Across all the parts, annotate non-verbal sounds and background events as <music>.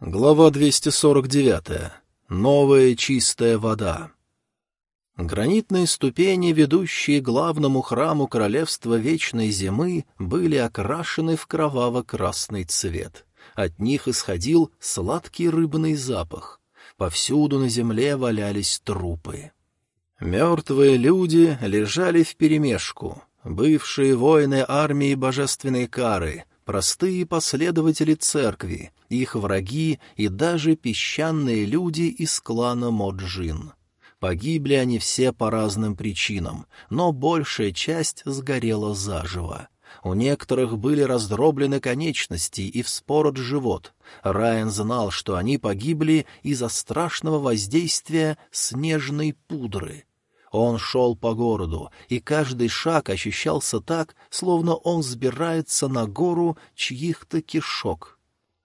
Глава 249. Новая чистая вода. Гранитные ступени, ведущие к главному храму Королевства Вечной Зимы, были окрашены в кроваво-красный цвет. От них исходил сладкий рыбный запах. Повсюду на земле валялись трупы. Мертвые люди лежали вперемешку. Бывшие воины армии Божественной Кары — простые последователи церкви, их враги и даже песчаные люди из клана Моджин. Погибли они все по разным причинам, но большая часть сгорела заживо. У некоторых были раздроблены конечности и вспорот живот. Райан знал, что они погибли из-за страшного воздействия снежной пудры — он шел по городу, и каждый шаг ощущался так, словно он взбирается на гору чьих-то кишок.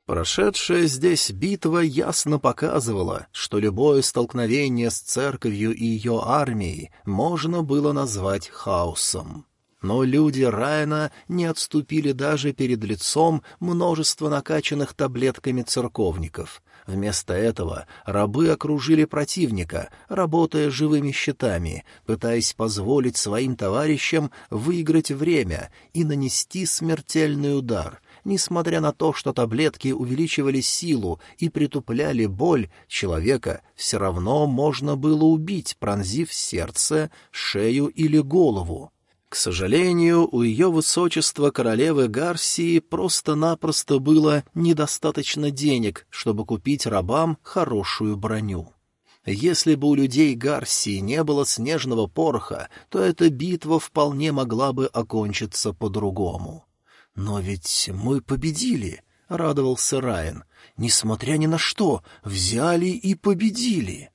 Прошедшая здесь битва ясно показывала, что любое столкновение с церковью и ее армией можно было назвать хаосом. Но люди Райана не отступили даже перед лицом множества накачанных таблетками церковников. Вместо этого рабы окружили противника, работая живыми щитами, пытаясь позволить своим товарищам выиграть время и нанести смертельный удар. Несмотря на то, что таблетки увеличивали силу и притупляли боль, человека все равно можно было убить, пронзив сердце, шею или голову. К сожалению, у ее высочества королевы Гарсии просто-напросто было недостаточно денег, чтобы купить рабам хорошую броню. Если бы у людей Гарсии не было снежного пороха, то эта битва вполне могла бы окончиться по-другому. «Но ведь мы победили», — радовался Райан. «Несмотря ни на что, взяли и победили».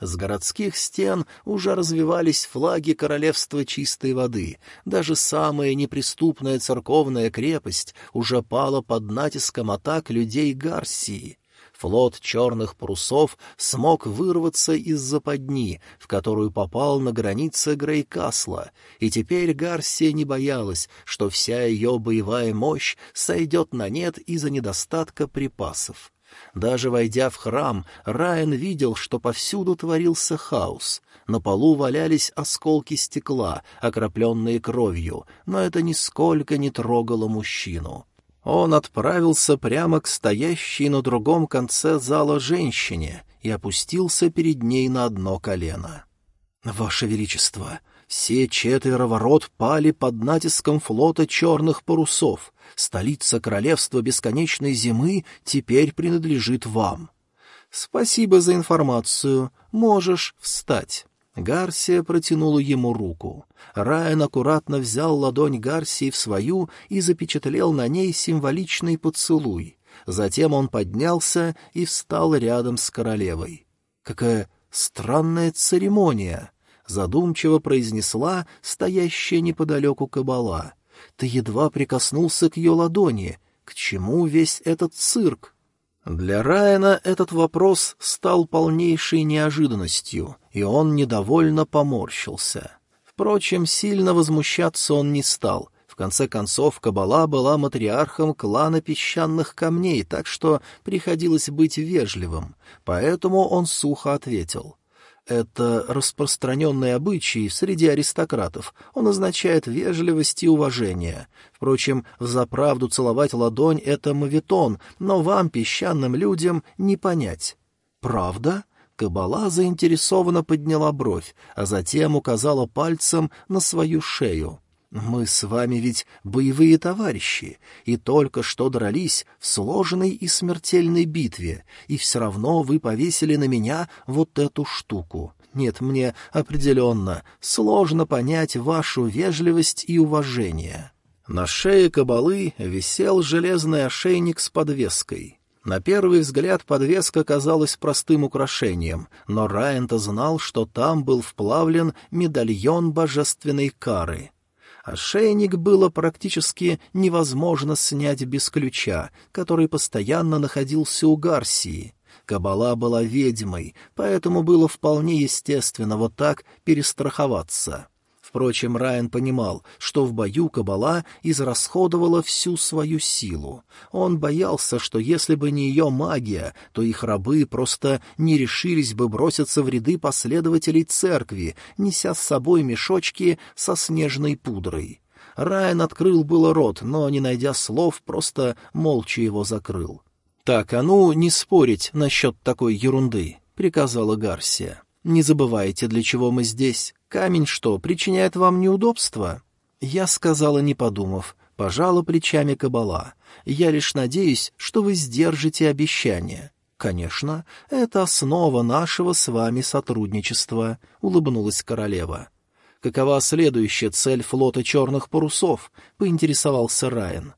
С городских стен уже развивались флаги королевства чистой воды. Даже самая неприступная церковная крепость уже пала под натиском атак людей Гарсии. Флот черных парусов смог вырваться из западни, в которую попал на границе Грейкасла, и теперь Гарсия не боялась, что вся ее боевая мощь сойдет на нет из-за недостатка припасов. Даже войдя в храм, Райан видел, что повсюду творился хаос. На полу валялись осколки стекла, окропленные кровью, но это нисколько не трогало мужчину. Он отправился прямо к стоящей на другом конце зала женщине и опустился перед ней на одно колено. «Ваше Величество, все четверо ворот пали под натиском флота черных парусов. Столица королевства бесконечной зимы теперь принадлежит вам. Спасибо за информацию. Можешь встать. Гарсия протянула ему руку. Райан аккуратно взял ладонь Гарсии в свою и запечатлел на ней символичный поцелуй. Затем он поднялся и встал рядом с королевой. Какая странная церемония! Задумчиво произнесла стоящая неподалеку кабала. Ты едва прикоснулся к ее ладони. К чему весь этот цирк? Для Райана этот вопрос стал полнейшей неожиданностью, и он недовольно поморщился. Впрочем, сильно возмущаться он не стал. В конце концов, Кабала была матриархом клана песчаных камней, так что приходилось быть вежливым, поэтому он сухо ответил. Это распространенный обычай среди аристократов. Он означает вежливость и уважение. Впрочем, за правду целовать ладонь — это мавитон, но вам, песчаным людям, не понять. «Правда?» Кабала заинтересованно подняла бровь, а затем указала пальцем на свою шею. Мы с вами ведь боевые товарищи, и только что дрались в сложной и смертельной битве, и все равно вы повесили на меня вот эту штуку. Нет, мне определенно сложно понять вашу вежливость и уважение». На шее кабалы висел железный ошейник с подвеской. На первый взгляд подвеска казалась простым украшением, но Райан-то знал, что там был вплавлен медальон божественной кары — Ошейник было практически невозможно снять без ключа, который постоянно находился у Гарсии. Кабала была ведьмой, поэтому было вполне естественно вот так перестраховаться. Впрочем, Райан понимал, что в бою Кабала израсходовала всю свою силу. Он боялся, что если бы не ее магия, то их рабы просто не решились бы броситься в ряды последователей церкви, неся с собой мешочки со снежной пудрой. Райан открыл было рот, но, не найдя слов, просто молча его закрыл. «Так, а ну, не спорить насчет такой ерунды», — приказала Гарсия. «Не забывайте, для чего мы здесь. Камень что, причиняет вам неудобства?» Я сказала, не подумав, пожала плечами кабала. «Я лишь надеюсь, что вы сдержите обещание». «Конечно, это основа нашего с вами сотрудничества», — улыбнулась королева. «Какова следующая цель флота черных парусов?» — поинтересовался Райан.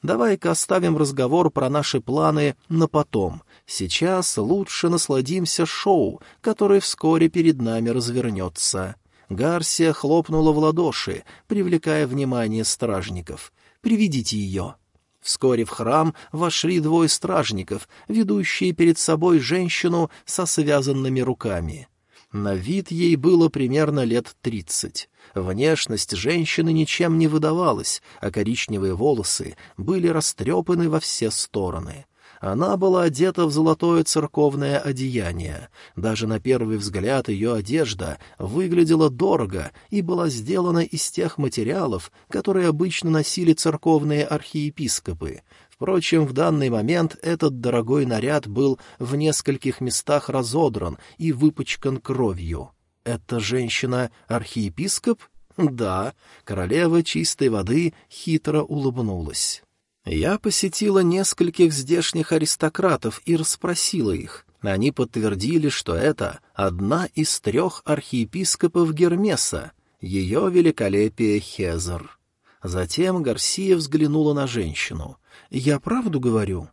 «Давай-ка оставим разговор про наши планы на потом. Сейчас лучше насладимся шоу, которое вскоре перед нами развернется». Гарсия хлопнула в ладоши, привлекая внимание стражников. «Приведите ее». Вскоре в храм вошли двое стражников, ведущие перед собой женщину со связанными руками. На вид ей было примерно лет тридцать. Внешность женщины ничем не выдавалась, а коричневые волосы были растрепаны во все стороны. Она была одета в золотое церковное одеяние. Даже на первый взгляд ее одежда выглядела дорого и была сделана из тех материалов, которые обычно носили церковные архиепископы. Впрочем, в данный момент этот дорогой наряд был в нескольких местах разодран и выпачкан кровью. «Эта женщина архиепископ?» «Да». Королева чистой воды хитро улыбнулась. Я посетила нескольких здешних аристократов и расспросила их. Они подтвердили, что это одна из трех архиепископов Гермеса, ее великолепие Хезер. Затем Гарсия взглянула на женщину. «Я правду говорю?»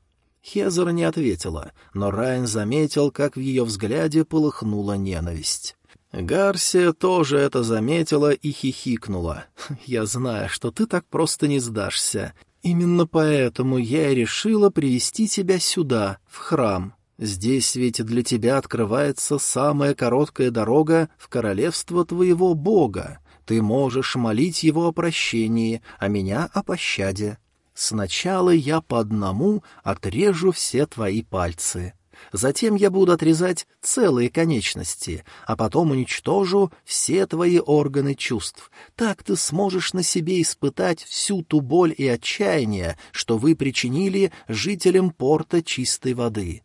Хезер не ответила, но Райан заметил, как в ее взгляде полыхнула ненависть. Гарсия тоже это заметила и хихикнула. «Я знаю, что ты так просто не сдашься. Именно поэтому я и решила привести тебя сюда, в храм. Здесь ведь для тебя открывается самая короткая дорога в королевство твоего бога. Ты можешь молить его о прощении, а меня о пощаде. Сначала я по одному отрежу все твои пальцы. Затем я буду отрезать целые конечности, а потом уничтожу все твои органы чувств. Так ты сможешь на себе испытать всю ту боль и отчаяние, что вы причинили жителям порта чистой воды.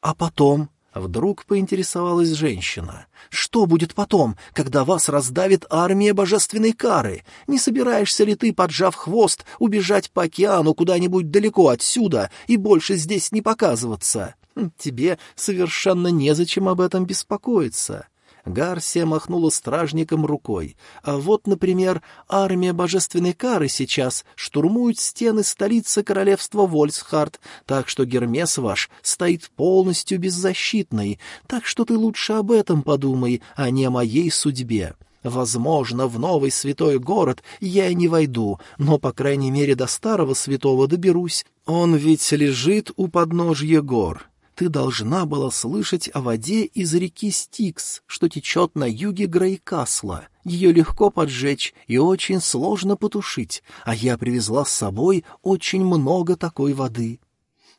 А потом... Вдруг поинтересовалась женщина. «Что будет потом, когда вас раздавит армия божественной кары? Не собираешься ли ты, поджав хвост, убежать по океану куда-нибудь далеко отсюда и больше здесь не показываться?» Тебе совершенно незачем об этом беспокоиться. Гарсия махнула стражником рукой. А вот, например, армия божественной кары сейчас штурмует стены столицы королевства Вольсхард, так что Гермес ваш стоит полностью беззащитный, так что ты лучше об этом подумай, а не о моей судьбе. Возможно, в новый святой город я и не войду, но, по крайней мере, до старого святого доберусь. Он ведь лежит у подножья гор ты должна была слышать о воде из реки Стикс, что течет на юге Грейкасла. Ее легко поджечь и очень сложно потушить, а я привезла с собой очень много такой воды».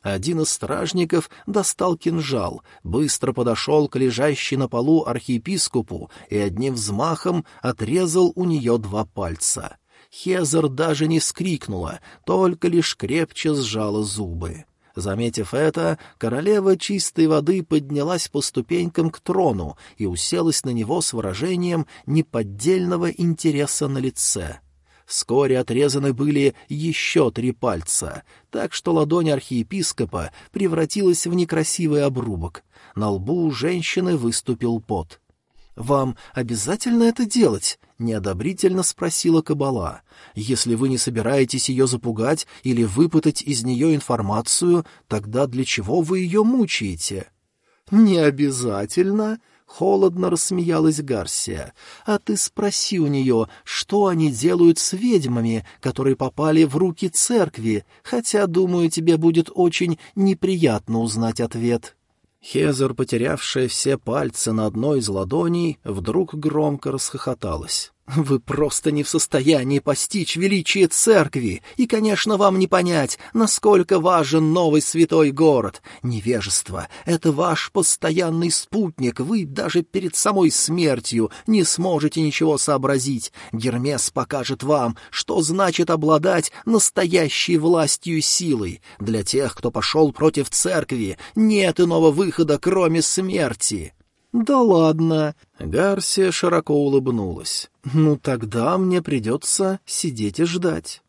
Один из стражников достал кинжал, быстро подошел к лежащей на полу архиепископу и одним взмахом отрезал у нее два пальца. Хезер даже не скрикнула, только лишь крепче сжала зубы. Заметив это, королева чистой воды поднялась по ступенькам к трону и уселась на него с выражением неподдельного интереса на лице. Вскоре отрезаны были еще три пальца, так что ладонь архиепископа превратилась в некрасивый обрубок. На лбу женщины выступил пот. «Вам обязательно это делать?» — неодобрительно спросила Кабала. «Если вы не собираетесь ее запугать или выпытать из нее информацию, тогда для чего вы ее мучаете?» «Не обязательно», — холодно рассмеялась Гарсия. «А ты спроси у нее, что они делают с ведьмами, которые попали в руки церкви, хотя, думаю, тебе будет очень неприятно узнать ответ». Хезер, потерявшая все пальцы на одной из ладоней, вдруг громко расхохоталась. Вы просто не в состоянии постичь величие церкви, и, конечно, вам не понять, насколько важен новый святой город. Невежество — это ваш постоянный спутник, вы даже перед самой смертью не сможете ничего сообразить. Гермес покажет вам, что значит обладать настоящей властью и силой. Для тех, кто пошел против церкви, нет иного выхода, кроме смерти. «Да ладно!» — Гарсия широко улыбнулась. «Ну тогда мне придется сидеть и ждать».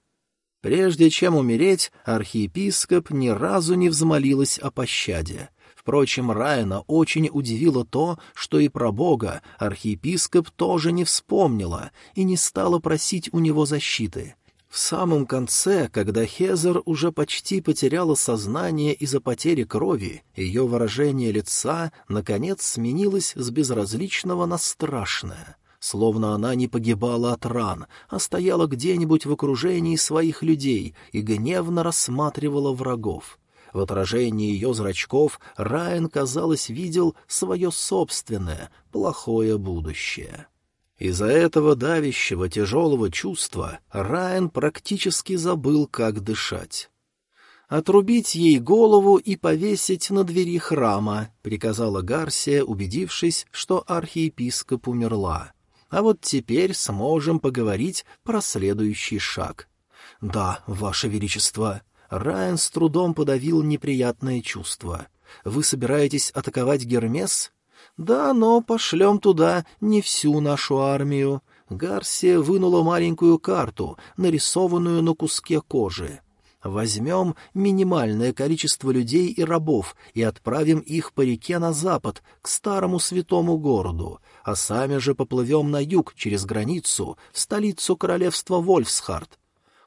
Прежде чем умереть, архиепископ ни разу не взмолилась о пощаде. Впрочем, Райана очень удивило то, что и про Бога архиепископ тоже не вспомнила и не стала просить у него защиты. В самом конце, когда Хезер уже почти потеряла сознание из-за потери крови, ее выражение лица, наконец, сменилось с безразличного на страшное. Словно она не погибала от ран, а стояла где-нибудь в окружении своих людей и гневно рассматривала врагов. В отражении ее зрачков Райан, казалось, видел свое собственное, плохое будущее. Из-за этого давящего тяжелого чувства Райан практически забыл, как дышать. «Отрубить ей голову и повесить на двери храма», — приказала Гарсия, убедившись, что архиепископ умерла. «А вот теперь сможем поговорить про следующий шаг». «Да, Ваше Величество», — Райан с трудом подавил неприятное чувство. «Вы собираетесь атаковать Гермес?» «Да, но пошлем туда не всю нашу армию». Гарсия вынула маленькую карту, нарисованную на куске кожи. «Возьмем минимальное количество людей и рабов и отправим их по реке на запад, к старому святому городу, а сами же поплывем на юг через границу, в столицу королевства Вольфсхард».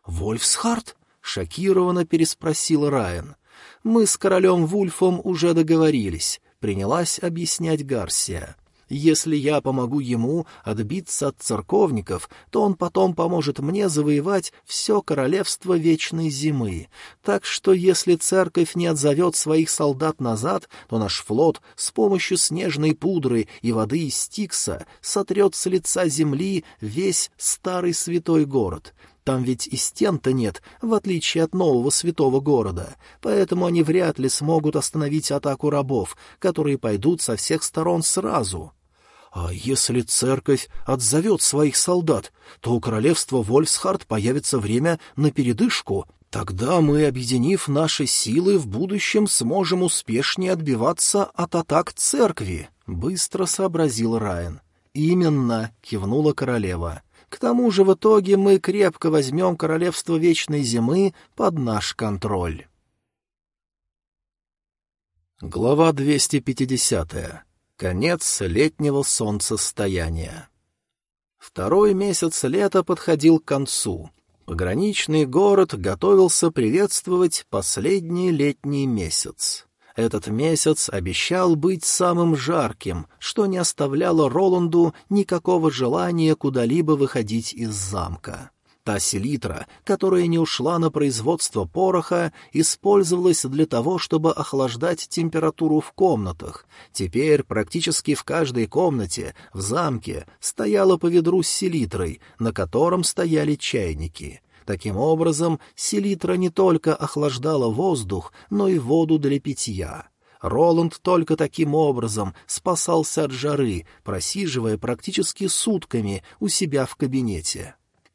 «Вольфсхард?» — шокированно переспросил Райан. «Мы с королем Вульфом уже договорились принялась объяснять Гарсия. Если я помогу ему отбиться от церковников, то он потом поможет мне завоевать все королевство вечной зимы. Так что если церковь не отзовет своих солдат назад, то наш флот с помощью снежной пудры и воды из Стикса сотрет с лица земли весь старый святой город. Там ведь и стен-то нет, в отличие от нового святого города, поэтому они вряд ли смогут остановить атаку рабов, которые пойдут со всех сторон сразу. А если церковь отзовет своих солдат, то у королевства Вольсхард появится время на передышку. Тогда мы, объединив наши силы, в будущем сможем успешнее отбиваться от атак церкви, — быстро сообразил Райан. «Именно», — кивнула королева. К тому же в итоге мы крепко возьмем королевство Вечной Зимы под наш контроль. Глава 250. Конец летнего солнцестояния. Второй месяц лета подходил к концу. Пограничный город готовился приветствовать последний летний месяц. Этот месяц обещал быть самым жарким, что не оставляло Роланду никакого желания куда-либо выходить из замка. Та селитра, которая не ушла на производство пороха, использовалась для того, чтобы охлаждать температуру в комнатах. Теперь практически в каждой комнате в замке стояло по ведру с селитрой, на котором стояли чайники — Таким образом, селитра не только охлаждала воздух, но и воду для питья. Роланд только таким образом спасался от жары, просиживая практически сутками у себя в кабинете.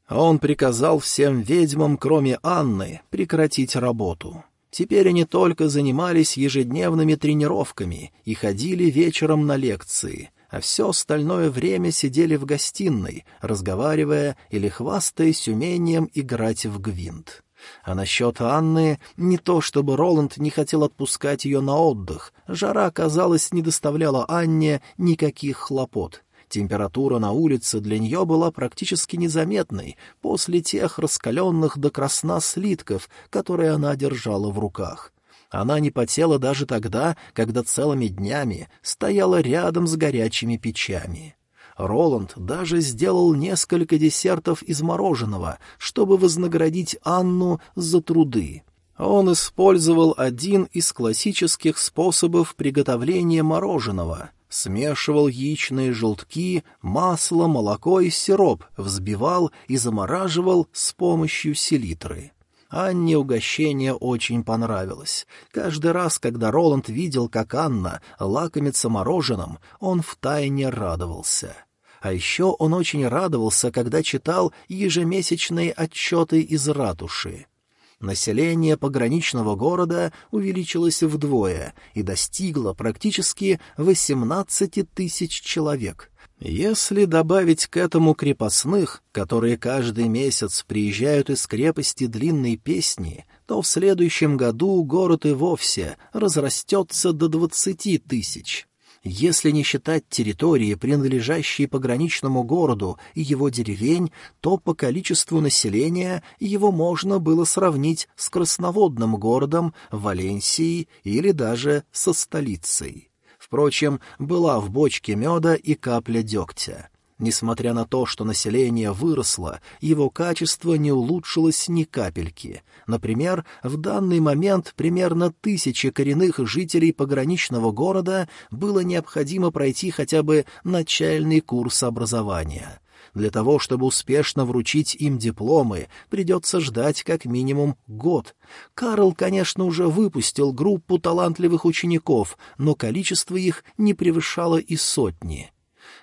Он приказал всем ведьмам, кроме Анны, прекратить работу. Теперь они только занимались ежедневными тренировками и ходили вечером на лекции — а все остальное время сидели в гостиной, разговаривая или хвастаясь умением играть в гвинт. А насчет Анны, не то чтобы Роланд не хотел отпускать ее на отдых, жара, казалось, не доставляла Анне никаких хлопот. Температура на улице для нее была практически незаметной после тех раскаленных до красна слитков, которые она держала в руках. Она не потела даже тогда, когда целыми днями стояла рядом с горячими печами. Роланд даже сделал несколько десертов из мороженого, чтобы вознаградить Анну за труды. Он использовал один из классических способов приготовления мороженого — смешивал яичные желтки, масло, молоко и сироп, взбивал и замораживал с помощью селитры. Анне угощение очень понравилось. Каждый раз, когда Роланд видел, как Анна лакомится мороженым, он втайне радовался. А еще он очень радовался, когда читал ежемесячные отчеты из ратуши. Население пограничного города увеличилось вдвое и достигло практически 18 тысяч человек. Если добавить к этому крепостных, которые каждый месяц приезжают из крепости длинной песни, то в следующем году город и вовсе разрастется до двадцати тысяч. Если не считать территории, принадлежащие пограничному городу и его деревень, то по количеству населения его можно было сравнить с красноводным городом Валенсией или даже со столицей. Впрочем, была в бочке меда и капля дегтя. Несмотря на то, что население выросло, его качество не улучшилось ни капельки. Например, в данный момент примерно тысячи коренных жителей пограничного города было необходимо пройти хотя бы начальный курс образования. Для того, чтобы успешно вручить им дипломы, придется ждать как минимум год. Карл, конечно, уже выпустил группу талантливых учеников, но количество их не превышало и сотни.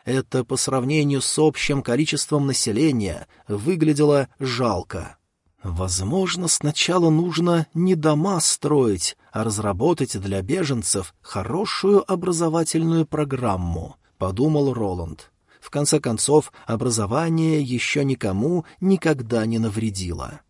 Это по сравнению с общим количеством населения выглядело жалко. Возможно, сначала нужно не дома строить, а разработать для беженцев хорошую образовательную программу, — подумал Роланд. В конце концов, образование еще никому никогда не навредило.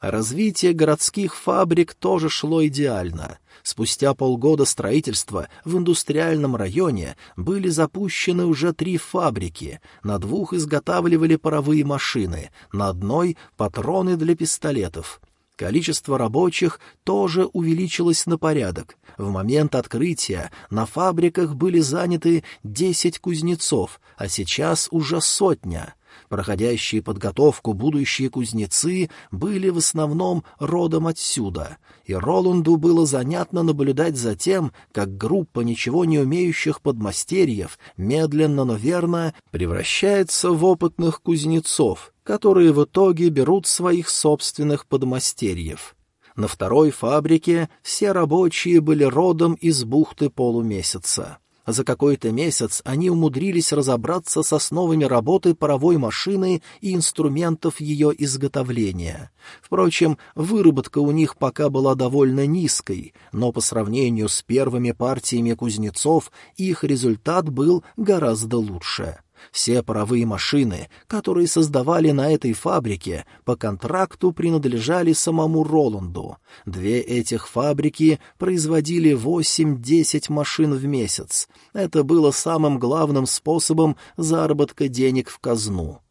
Развитие городских фабрик тоже шло идеально. Спустя полгода строительства в индустриальном районе были запущены уже три фабрики. На двух изготавливали паровые машины, на одной — патроны для пистолетов. Количество рабочих тоже увеличилось на порядок. В момент открытия на фабриках были заняты десять кузнецов, а сейчас уже сотня — Проходящие подготовку будущие кузнецы были в основном родом отсюда, и Роланду было занятно наблюдать за тем, как группа ничего не умеющих подмастерьев медленно, но верно превращается в опытных кузнецов, которые в итоге берут своих собственных подмастерьев. На второй фабрике все рабочие были родом из бухты полумесяца. За какой-то месяц они умудрились разобраться с основами работы паровой машины и инструментов ее изготовления. Впрочем, выработка у них пока была довольно низкой, но по сравнению с первыми партиями кузнецов их результат был гораздо лучше. Все паровые машины, которые создавали на этой фабрике, по контракту принадлежали самому Роланду. Две этих фабрики производили 8-10 машин в месяц. Это было самым главным способом заработка денег в казну.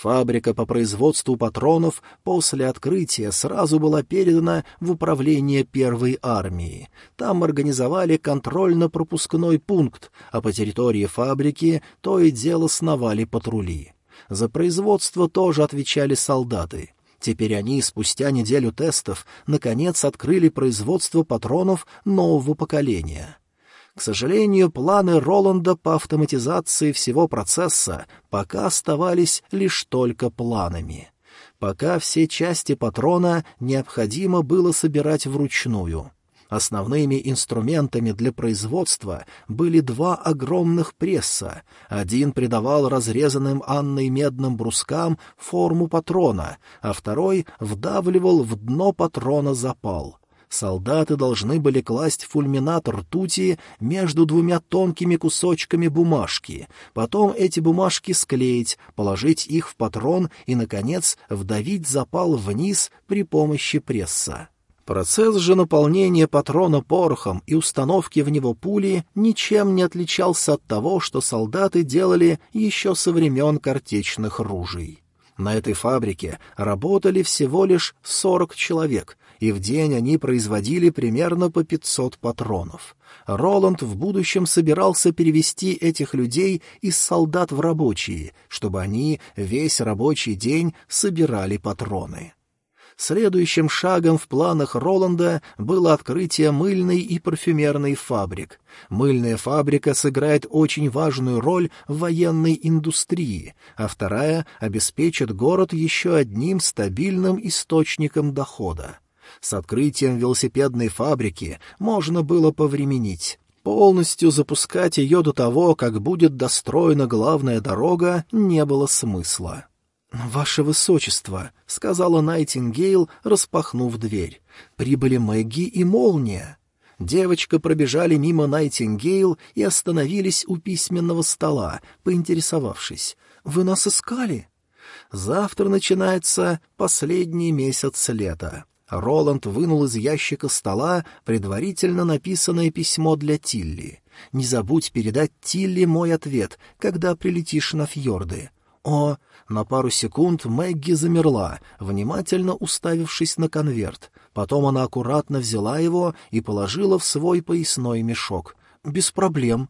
Фабрика по производству патронов после открытия сразу была передана в управление первой армии. Там организовали контрольно-пропускной пункт, а по территории фабрики то и дело сновали патрули. За производство тоже отвечали солдаты. Теперь они, спустя неделю тестов, наконец открыли производство патронов нового поколения. К сожалению, планы Роланда по автоматизации всего процесса пока оставались лишь только планами. Пока все части патрона необходимо было собирать вручную. Основными инструментами для производства были два огромных пресса. Один придавал разрезанным Анной медным брускам форму патрона, а второй вдавливал в дно патрона запал солдаты должны были класть фульминатор ртути между двумя тонкими кусочками бумажки, потом эти бумажки склеить, положить их в патрон и, наконец, вдавить запал вниз при помощи пресса. Процесс же наполнения патрона порохом и установки в него пули ничем не отличался от того, что солдаты делали еще со времен картечных ружей. На этой фабрике работали всего лишь сорок человек, и в день они производили примерно по 500 патронов. Роланд в будущем собирался перевести этих людей из солдат в рабочие, чтобы они весь рабочий день собирали патроны. Следующим шагом в планах Роланда было открытие мыльной и парфюмерной фабрик. Мыльная фабрика сыграет очень важную роль в военной индустрии, а вторая обеспечит город еще одним стабильным источником дохода. С открытием велосипедной фабрики можно было повременить. Полностью запускать ее до того, как будет достроена главная дорога, не было смысла. «Ваше Высочество», — сказала Найтингейл, распахнув дверь, — «прибыли Мэгги и Молния». Девочка пробежали мимо Найтингейл и остановились у письменного стола, поинтересовавшись. «Вы нас искали?» «Завтра начинается последний месяц лета. Роланд вынул из ящика стола предварительно написанное письмо для Тилли. «Не забудь передать Тилли мой ответ, когда прилетишь на фьорды». «О!» На пару секунд Мэгги замерла, внимательно уставившись на конверт. Потом она аккуратно взяла его и положила в свой поясной мешок. «Без проблем»,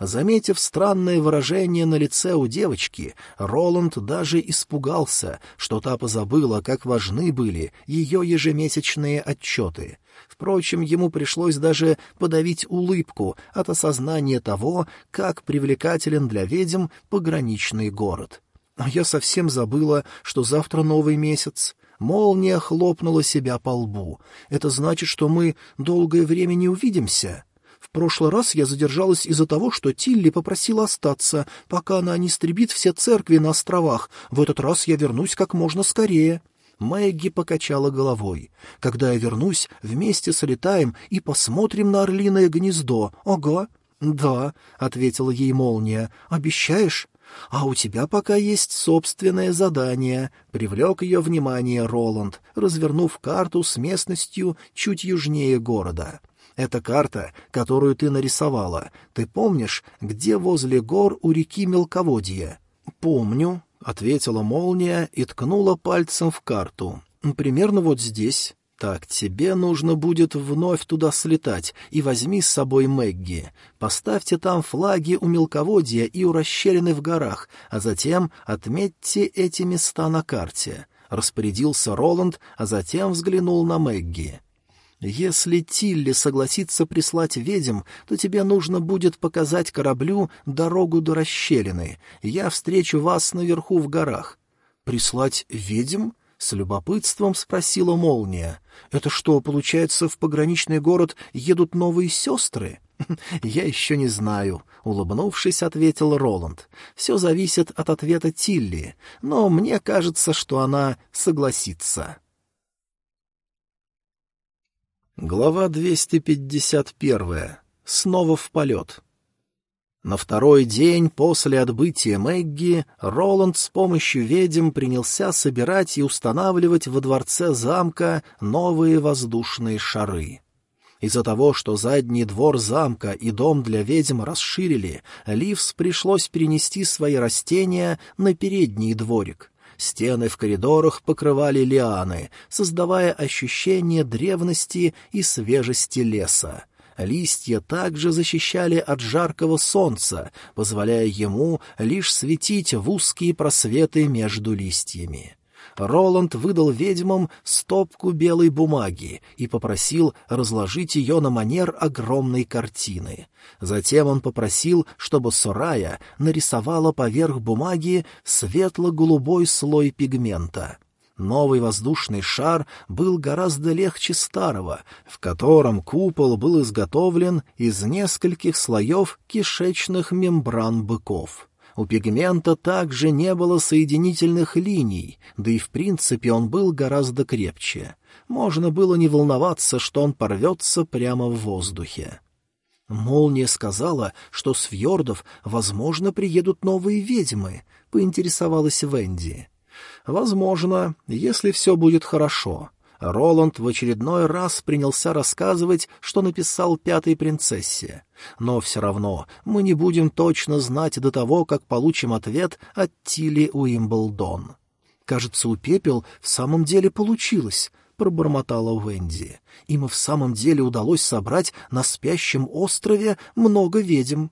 Заметив странное выражение на лице у девочки, Роланд даже испугался, что та позабыла, как важны были ее ежемесячные отчеты. Впрочем, ему пришлось даже подавить улыбку от осознания того, как привлекателен для ведьм пограничный город. А я совсем забыла, что завтра новый месяц. Молния хлопнула себя по лбу. Это значит, что мы долгое время не увидимся. В прошлый раз я задержалась из-за того, что Тилли попросила остаться, пока она не истребит все церкви на островах. В этот раз я вернусь как можно скорее». Мэгги покачала головой. «Когда я вернусь, вместе солетаем и посмотрим на орлиное гнездо. Ага». «Да», — ответила ей молния. «Обещаешь?» «А у тебя пока есть собственное задание», — привлек ее внимание Роланд, развернув карту с местностью чуть южнее города. Это карта, которую ты нарисовала. Ты помнишь, где возле гор у реки Мелководье? — Помню, — ответила молния и ткнула пальцем в карту. — Примерно вот здесь. Так, тебе нужно будет вновь туда слетать, и возьми с собой Мэгги. Поставьте там флаги у мелководья и у расщелины в горах, а затем отметьте эти места на карте. Распорядился Роланд, а затем взглянул на Мэгги. Если Тилли согласится прислать ведьм, то тебе нужно будет показать кораблю дорогу до расщелины. Я встречу вас наверху в горах. Прислать ведьм? С любопытством спросила молния. Это что, получается, в пограничный город едут новые сестры? <laughs> Я еще не знаю, улыбнувшись, ответил Роланд. Все зависит от ответа Тилли, но мне кажется, что она согласится. Глава 251. Снова в полет. На второй день после отбытия Мэгги Роланд с помощью ведьм принялся собирать и устанавливать во дворце замка новые воздушные шары. Из-за того, что задний двор замка и дом для ведьм расширили, Ливс пришлось перенести свои растения на передний дворик — Стены в коридорах покрывали лианы, создавая ощущение древности и свежести леса. Листья также защищали от жаркого солнца, позволяя ему лишь светить в узкие просветы между листьями. Роланд выдал ведьмам стопку белой бумаги и попросил разложить ее на манер огромной картины. Затем он попросил, чтобы Сорая нарисовала поверх бумаги светло-голубой слой пигмента. Новый воздушный шар был гораздо легче старого, в котором купол был изготовлен из нескольких слоев кишечных мембран быков. У пигмента также не было соединительных линий, да и в принципе он был гораздо крепче. Можно было не волноваться, что он порвется прямо в воздухе. Молния сказала, что с фьордов, возможно, приедут новые ведьмы, — поинтересовалась Венди. — Возможно, если все будет хорошо. Роланд в очередной раз принялся рассказывать, что написал пятой принцессе. Но все равно мы не будем точно знать до того, как получим ответ от Тили Уимблдон. «Кажется, у Пепел в самом деле получилось», — пробормотала Венди. «Им в самом деле удалось собрать на спящем острове много ведьм».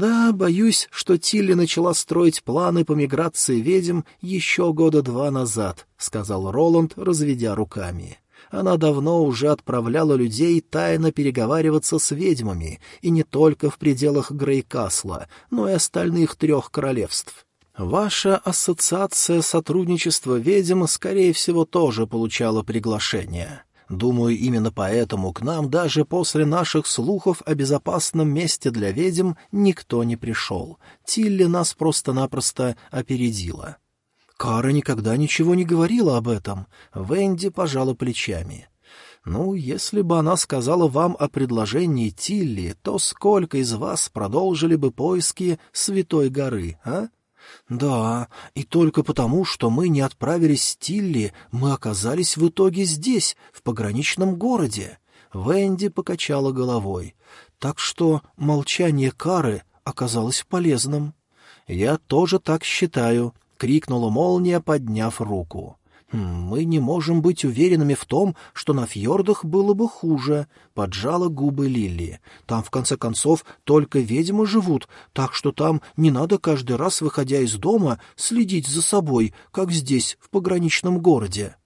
«Да, боюсь, что Тилли начала строить планы по миграции ведьм еще года два назад», — сказал Роланд, разведя руками. Она давно уже отправляла людей тайно переговариваться с ведьмами, и не только в пределах Грейкасла, но и остальных трех королевств. Ваша ассоциация сотрудничества ведьм, скорее всего, тоже получала приглашение. Думаю, именно поэтому к нам даже после наших слухов о безопасном месте для ведьм никто не пришел. Тилли нас просто-напросто опередила. Кара никогда ничего не говорила об этом. Венди пожала плечами. Ну, если бы она сказала вам о предложении Тилли, то сколько из вас продолжили бы поиски Святой горы, а? «Да, и только потому, что мы не отправились с Тилли, мы оказались в итоге здесь, в пограничном городе». Венди покачала головой. «Так что молчание Кары оказалось полезным». «Я тоже так считаю», — крикнула молния, подняв руку. «Мы не можем быть уверенными в том, что на фьордах было бы хуже», — поджала губы Лили. «Там, в конце концов, только ведьмы живут, так что там не надо каждый раз, выходя из дома, следить за собой, как здесь, в пограничном городе».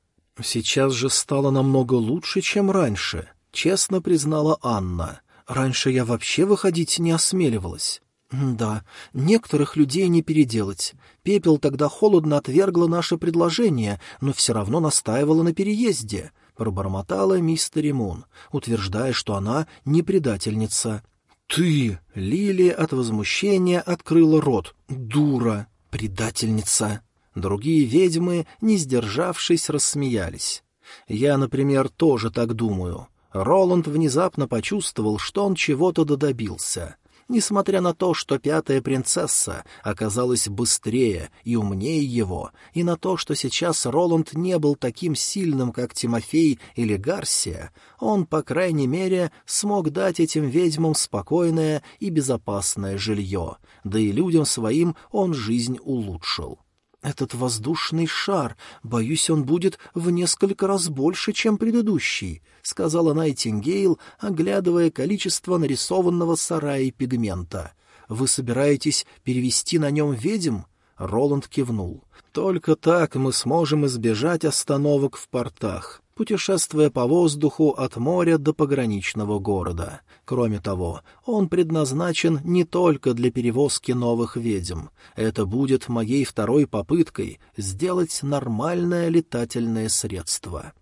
«Сейчас же стало намного лучше, чем раньше», — честно признала Анна. «Раньше я вообще выходить не осмеливалась». «Да, некоторых людей не переделать. Пепел тогда холодно отвергла наше предложение, но все равно настаивала на переезде», — пробормотала мистер Мун, утверждая, что она не предательница. «Ты!» — Лили от возмущения открыла рот. «Дура! Предательница!» Другие ведьмы, не сдержавшись, рассмеялись. «Я, например, тоже так думаю». Роланд внезапно почувствовал, что он чего-то додобился несмотря на то, что пятая принцесса оказалась быстрее и умнее его, и на то, что сейчас Роланд не был таким сильным, как Тимофей или Гарсия, он, по крайней мере, смог дать этим ведьмам спокойное и безопасное жилье, да и людям своим он жизнь улучшил. Этот воздушный шар, боюсь, он будет в несколько раз больше, чем предыдущий, — сказала Найтингейл, оглядывая количество нарисованного сарая пигмента. — Вы собираетесь перевести на нем ведьм? Роланд кивнул. — Только так мы сможем избежать остановок в портах путешествуя по воздуху от моря до пограничного города. Кроме того, он предназначен не только для перевозки новых ведьм. Это будет моей второй попыткой сделать нормальное летательное средство.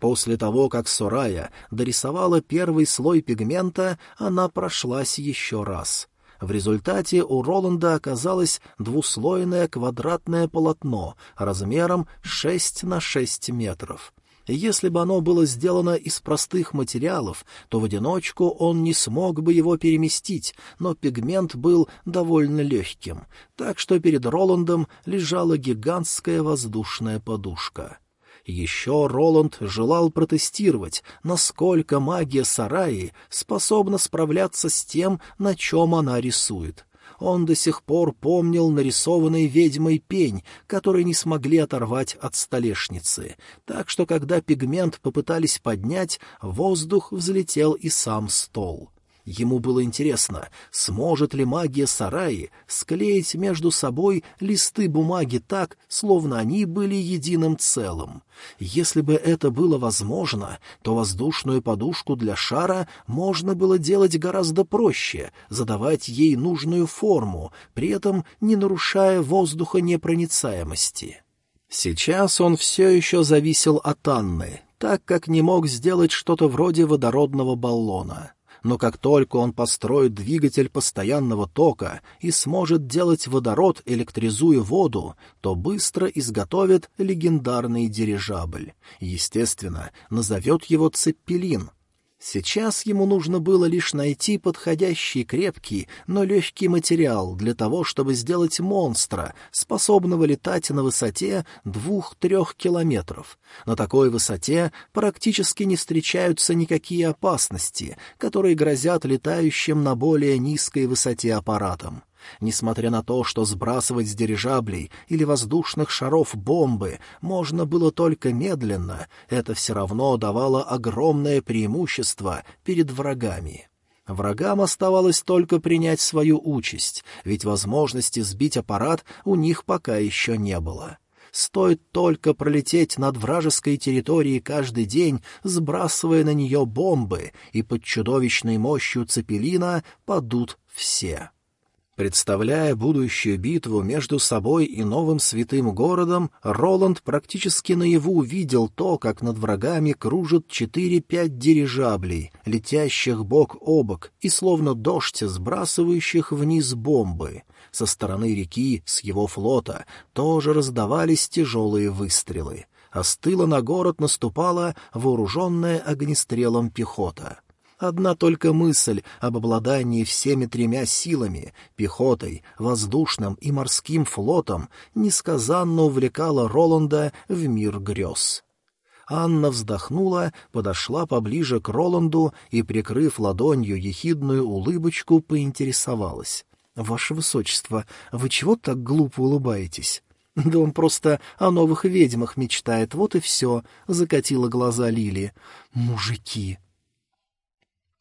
После того, как Сорая дорисовала первый слой пигмента, она прошлась еще раз — в результате у Роланда оказалось двуслойное квадратное полотно размером 6 на 6 метров. Если бы оно было сделано из простых материалов, то в одиночку он не смог бы его переместить, но пигмент был довольно легким, так что перед Роландом лежала гигантская воздушная подушка. Еще Роланд желал протестировать, насколько магия Сараи способна справляться с тем, на чем она рисует — он до сих пор помнил нарисованный ведьмой пень, который не смогли оторвать от столешницы, так что когда пигмент попытались поднять, воздух взлетел и сам стол. Ему было интересно, сможет ли магия сараи склеить между собой листы бумаги так, словно они были единым целым. Если бы это было возможно, то воздушную подушку для шара можно было делать гораздо проще, задавать ей нужную форму, при этом не нарушая воздуха непроницаемости. Сейчас он все еще зависел от Анны, так как не мог сделать что-то вроде водородного баллона но как только он построит двигатель постоянного тока и сможет делать водород, электризуя воду, то быстро изготовит легендарный дирижабль. Естественно, назовет его «Цеппелин», Сейчас ему нужно было лишь найти подходящий крепкий, но легкий материал для того, чтобы сделать монстра, способного летать на высоте двух-трех километров. На такой высоте практически не встречаются никакие опасности, которые грозят летающим на более низкой высоте аппаратам. Несмотря на то, что сбрасывать с дирижаблей или воздушных шаров бомбы можно было только медленно, это все равно давало огромное преимущество перед врагами. Врагам оставалось только принять свою участь, ведь возможности сбить аппарат у них пока еще не было. Стоит только пролететь над вражеской территорией каждый день, сбрасывая на нее бомбы, и под чудовищной мощью Цепелина падут все. Представляя будущую битву между собой и новым святым городом, Роланд практически наяву увидел то, как над врагами кружат четыре-пять дирижаблей, летящих бок о бок, и словно дождь, сбрасывающих вниз бомбы. Со стороны реки, с его флота, тоже раздавались тяжелые выстрелы. А с тыла на город наступала вооруженная огнестрелом пехота. Одна только мысль об обладании всеми тремя силами — пехотой, воздушным и морским флотом — несказанно увлекала Роланда в мир грез. Анна вздохнула, подошла поближе к Роланду и, прикрыв ладонью ехидную улыбочку, поинтересовалась. — Ваше Высочество, вы чего так глупо улыбаетесь? — Да он просто о новых ведьмах мечтает, вот и все, — закатила глаза Лили. — Мужики!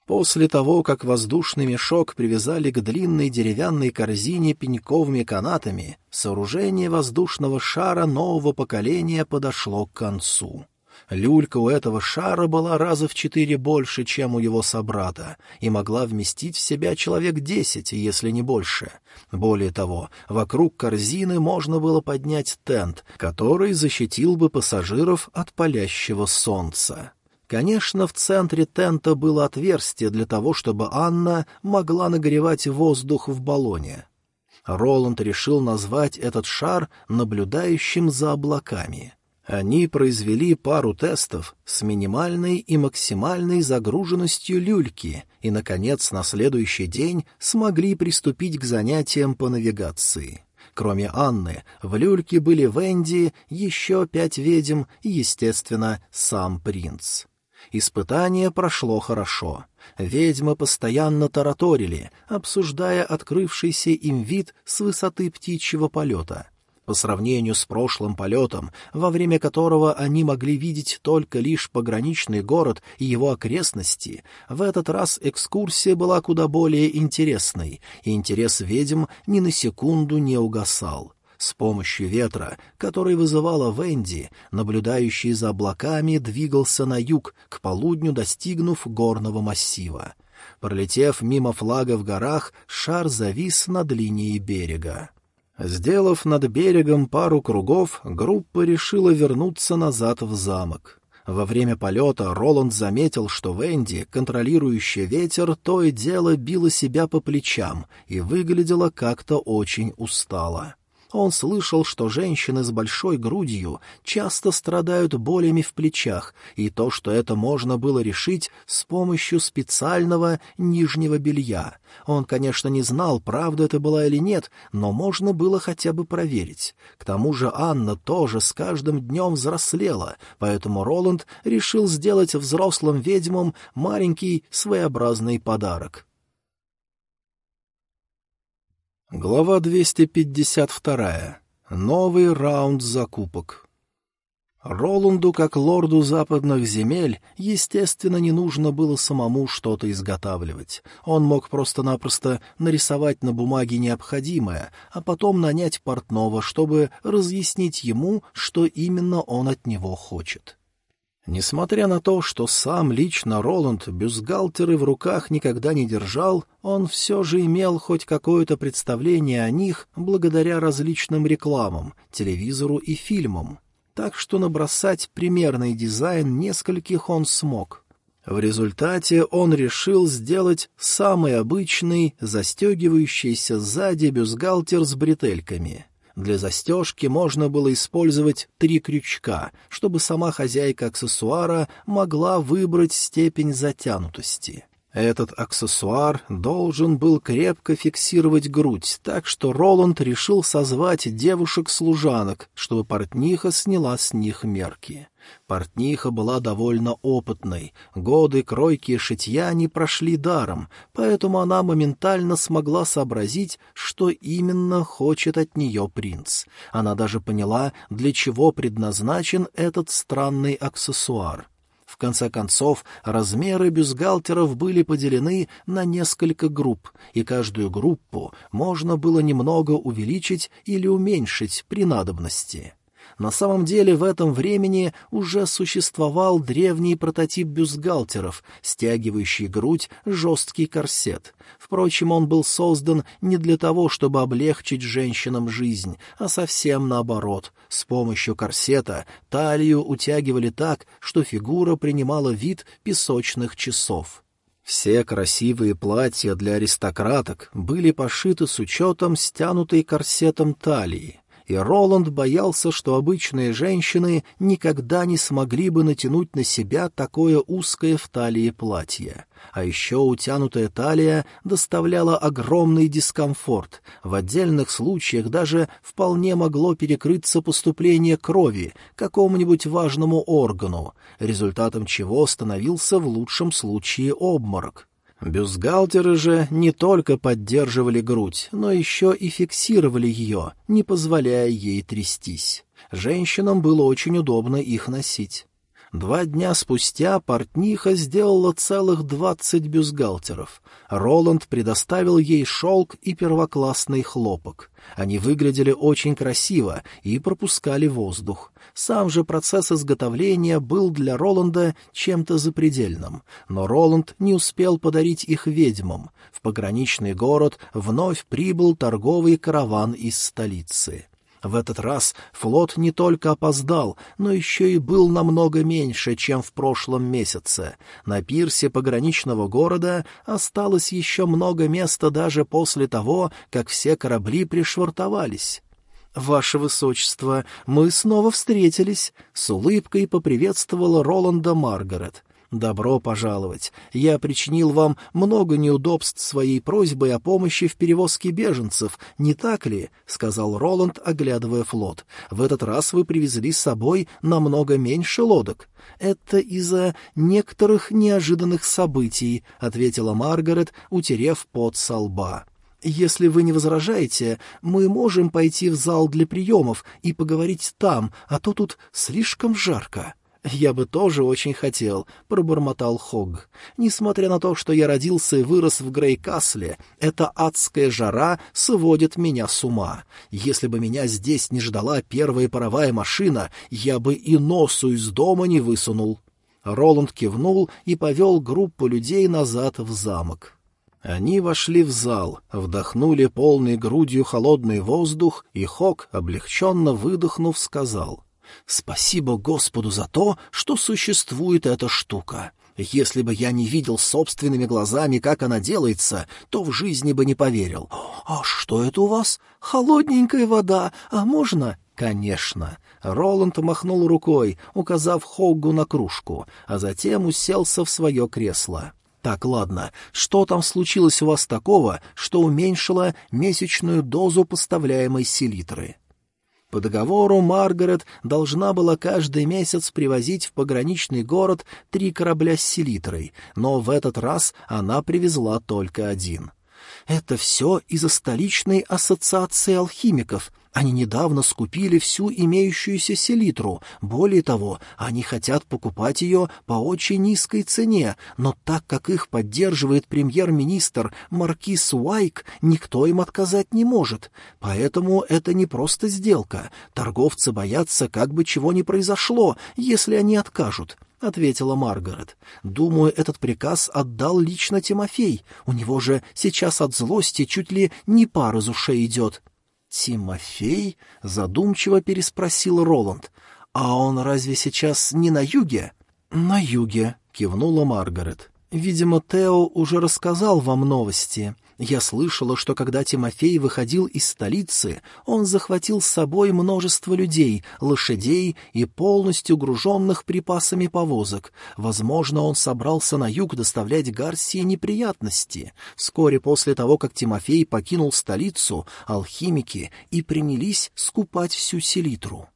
После того, как воздушный мешок привязали к длинной деревянной корзине пеньковыми канатами, сооружение воздушного шара нового поколения подошло к концу. Люлька у этого шара была раза в четыре больше, чем у его собрата, и могла вместить в себя человек десять, если не больше. Более того, вокруг корзины можно было поднять тент, который защитил бы пассажиров от палящего солнца. Конечно, в центре тента было отверстие для того, чтобы Анна могла нагревать воздух в баллоне. Роланд решил назвать этот шар наблюдающим за облаками. Они произвели пару тестов с минимальной и максимальной загруженностью люльки и, наконец, на следующий день смогли приступить к занятиям по навигации. Кроме Анны, в люльке были Венди, еще пять ведьм и, естественно, сам принц. Испытание прошло хорошо. Ведьмы постоянно тараторили, обсуждая открывшийся им вид с высоты птичьего полета. По сравнению с прошлым полетом, во время которого они могли видеть только лишь пограничный город и его окрестности, в этот раз экскурсия была куда более интересной, и интерес ведьм ни на секунду не угасал. С помощью ветра, который вызывала Венди, наблюдающий за облаками, двигался на юг, к полудню достигнув горного массива. Пролетев мимо флага в горах, шар завис над линией берега. Сделав над берегом пару кругов, группа решила вернуться назад в замок. Во время полета Роланд заметил, что Венди, контролирующая ветер, то и дело била себя по плечам и выглядела как-то очень устало. Он слышал, что женщины с большой грудью часто страдают болями в плечах, и то, что это можно было решить с помощью специального нижнего белья. Он, конечно, не знал, правда это была или нет, но можно было хотя бы проверить. К тому же Анна тоже с каждым днем взрослела, поэтому Роланд решил сделать взрослым ведьмам маленький своеобразный подарок. Глава 252. Новый раунд закупок. Роланду, как лорду западных земель, естественно, не нужно было самому что-то изготавливать. Он мог просто-напросто нарисовать на бумаге необходимое, а потом нанять портного, чтобы разъяснить ему, что именно он от него хочет. Несмотря на то, что сам лично Роланд бюстгальтеры в руках никогда не держал, он все же имел хоть какое-то представление о них благодаря различным рекламам, телевизору и фильмам. Так что набросать примерный дизайн нескольких он смог. В результате он решил сделать самый обычный, застегивающийся сзади бюстгальтер с бретельками — для застежки можно было использовать три крючка, чтобы сама хозяйка аксессуара могла выбрать степень затянутости. Этот аксессуар должен был крепко фиксировать грудь, так что Роланд решил созвать девушек-служанок, чтобы портниха сняла с них мерки. Портниха была довольно опытной, годы кройки и шитья не прошли даром, поэтому она моментально смогла сообразить, что именно хочет от нее принц. Она даже поняла, для чего предназначен этот странный аксессуар — В конце концов, размеры бюстгальтеров были поделены на несколько групп, и каждую группу можно было немного увеличить или уменьшить при надобности. На самом деле в этом времени уже существовал древний прототип бюстгальтеров, стягивающий грудь жесткий корсет. Впрочем, он был создан не для того, чтобы облегчить женщинам жизнь, а совсем наоборот. С помощью корсета талию утягивали так, что фигура принимала вид песочных часов. Все красивые платья для аристократок были пошиты с учетом стянутой корсетом талии и Роланд боялся, что обычные женщины никогда не смогли бы натянуть на себя такое узкое в талии платье. А еще утянутая талия доставляла огромный дискомфорт. В отдельных случаях даже вполне могло перекрыться поступление крови какому-нибудь важному органу, результатом чего становился в лучшем случае обморок. Бюстгальтеры же не только поддерживали грудь, но еще и фиксировали ее, не позволяя ей трястись. Женщинам было очень удобно их носить. Два дня спустя портниха сделала целых двадцать бюстгальтеров. Роланд предоставил ей шелк и первоклассный хлопок. Они выглядели очень красиво и пропускали воздух. Сам же процесс изготовления был для Роланда чем-то запредельным, но Роланд не успел подарить их ведьмам. В пограничный город вновь прибыл торговый караван из столицы. В этот раз флот не только опоздал, но еще и был намного меньше, чем в прошлом месяце. На пирсе пограничного города осталось еще много места даже после того, как все корабли пришвартовались. «Ваше Высочество, мы снова встретились», — с улыбкой поприветствовала Роланда Маргарет. «Добро пожаловать. Я причинил вам много неудобств своей просьбой о помощи в перевозке беженцев, не так ли?» — сказал Роланд, оглядывая флот. «В этот раз вы привезли с собой намного меньше лодок». «Это из-за некоторых неожиданных событий», — ответила Маргарет, утерев пот со лба. «Если вы не возражаете, мы можем пойти в зал для приемов и поговорить там, а то тут слишком жарко». «Я бы тоже очень хотел», — пробормотал Хог. «Несмотря на то, что я родился и вырос в Грейкасле, эта адская жара сводит меня с ума. Если бы меня здесь не ждала первая паровая машина, я бы и носу из дома не высунул». Роланд кивнул и повел группу людей назад в замок. Они вошли в зал, вдохнули полной грудью холодный воздух, и Хок, облегченно выдохнув, сказал — Спасибо Господу за то, что существует эта штука. Если бы я не видел собственными глазами, как она делается, то в жизни бы не поверил. «А что это у вас? Холодненькая вода, а можно?» «Конечно». Роланд махнул рукой, указав Хоггу на кружку, а затем уселся в свое кресло. «Так, ладно, что там случилось у вас такого, что уменьшило месячную дозу поставляемой селитры?» По договору Маргарет должна была каждый месяц привозить в пограничный город три корабля с селитрой, но в этот раз она привезла только один. «Это все из-за столичной ассоциации алхимиков», они недавно скупили всю имеющуюся селитру. Более того, они хотят покупать ее по очень низкой цене, но так как их поддерживает премьер-министр Маркиз Уайк, никто им отказать не может. Поэтому это не просто сделка. Торговцы боятся, как бы чего ни произошло, если они откажут. — ответила Маргарет. «Думаю, этот приказ отдал лично Тимофей. У него же сейчас от злости чуть ли не пар из ушей идет». «Тимофей?» — задумчиво переспросил Роланд. «А он разве сейчас не на юге?» «На юге», — кивнула Маргарет. «Видимо, Тео уже рассказал вам новости. Я слышала, что когда Тимофей выходил из столицы, он захватил с собой множество людей, лошадей и полностью груженных припасами повозок. Возможно, он собрался на юг доставлять Гарсии неприятности. Вскоре после того, как Тимофей покинул столицу, алхимики и принялись скупать всю селитру.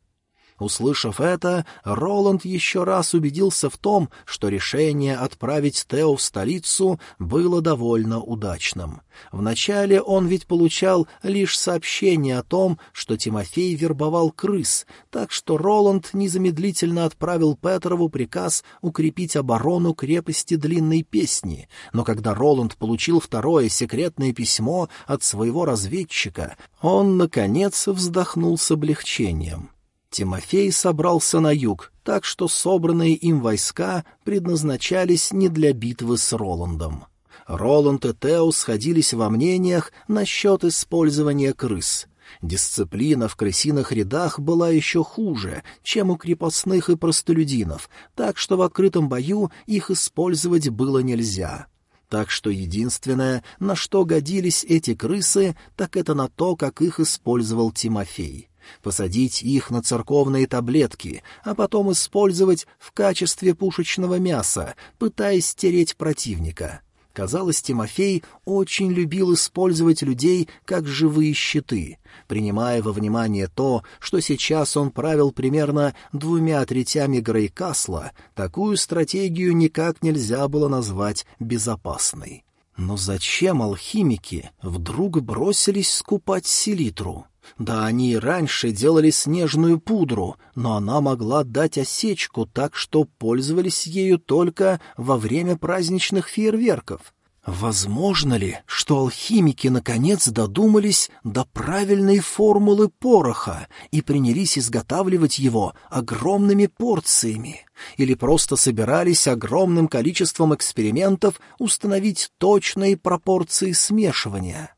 Услышав это, Роланд еще раз убедился в том, что решение отправить Тео в столицу было довольно удачным. Вначале он ведь получал лишь сообщение о том, что Тимофей вербовал крыс, так что Роланд незамедлительно отправил Петрову приказ укрепить оборону крепости Длинной Песни. Но когда Роланд получил второе секретное письмо от своего разведчика, он, наконец, вздохнул с облегчением. Тимофей собрался на юг, так что собранные им войска предназначались не для битвы с Роландом. Роланд и Тео сходились во мнениях насчет использования крыс. Дисциплина в крысиных рядах была еще хуже, чем у крепостных и простолюдинов, так что в открытом бою их использовать было нельзя. Так что единственное, на что годились эти крысы, так это на то, как их использовал Тимофей посадить их на церковные таблетки, а потом использовать в качестве пушечного мяса, пытаясь стереть противника. Казалось, Тимофей очень любил использовать людей как живые щиты, принимая во внимание то, что сейчас он правил примерно двумя третями Грейкасла, такую стратегию никак нельзя было назвать безопасной. Но зачем алхимики вдруг бросились скупать селитру? Да они и раньше делали снежную пудру, но она могла дать осечку, так что пользовались ею только во время праздничных фейерверков. Возможно ли, что алхимики наконец додумались до правильной формулы пороха и принялись изготавливать его огромными порциями? Или просто собирались огромным количеством экспериментов установить точные пропорции смешивания?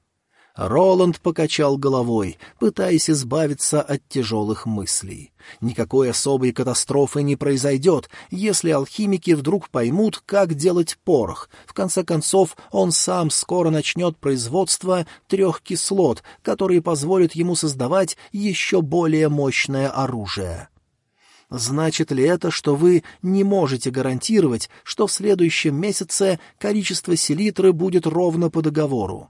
Роланд покачал головой, пытаясь избавиться от тяжелых мыслей. Никакой особой катастрофы не произойдет, если алхимики вдруг поймут, как делать порох. В конце концов, он сам скоро начнет производство трех кислот, которые позволят ему создавать еще более мощное оружие. Значит ли это, что вы не можете гарантировать, что в следующем месяце количество селитры будет ровно по договору?